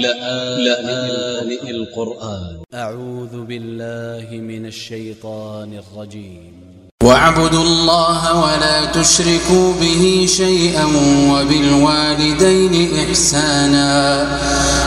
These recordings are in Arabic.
لآن القرآن. أ ع و ذ ب ا ل ل ه من ا ل ش ي ط ا ن ا ل ج ي م واعبدوا الله ولا تشركوا به شيئا وبالوالدين إحسانا.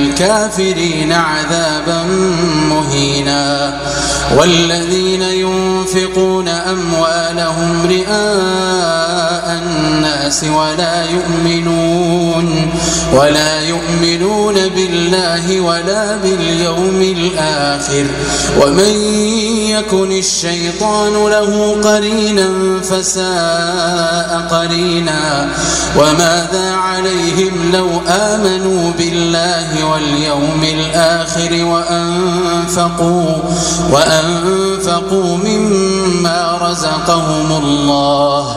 للكافرين عذابا مهينا والذين ينفقون أموالهم رئاء الناس ولا يؤمنون ولا يؤمنون بالله ولا باليوم الآخر. ومن يكن الشيطان له قرينا فساء قرينا. وماذا عليهم لو آمنوا بالله واليوم الآخر وأنفقوا وأنفقوا مما رزقهم الله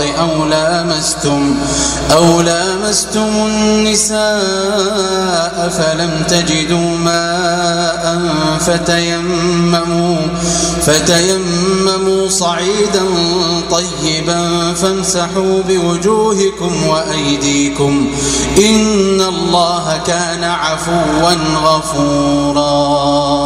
أو لامستم أو لامستم النساء فلم تجدوا ماء فتيمموا فتيمموا صعيدا طيبا فامسحوا بوجوهكم وأيديكم إن الله كان عفوا غفورا.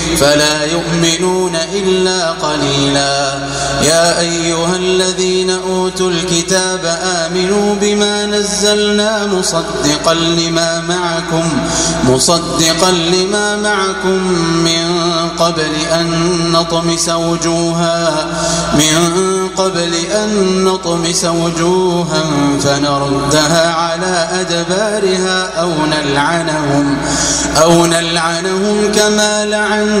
فلا يؤمنون إلا قليلا. يا أيها الذين أوتوا الكتاب آمنوا بما نزلنا مصدقا لما معكم مصدقا لما معكم من قبل أن نطمس وجوها من قبل أن نطمس وجوها فنردها على أدبارها أو نلعنهم أو نلعنهم كما لعنا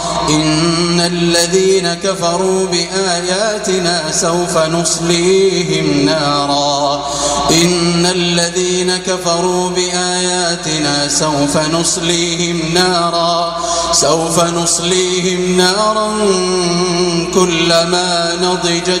إن الذين كفروا بآياتنا سوف نصليهم نارا. إن الذين كفروا بآياتنا سوف نصليهم نارا. سوف نصليهم نارا كلما نضجت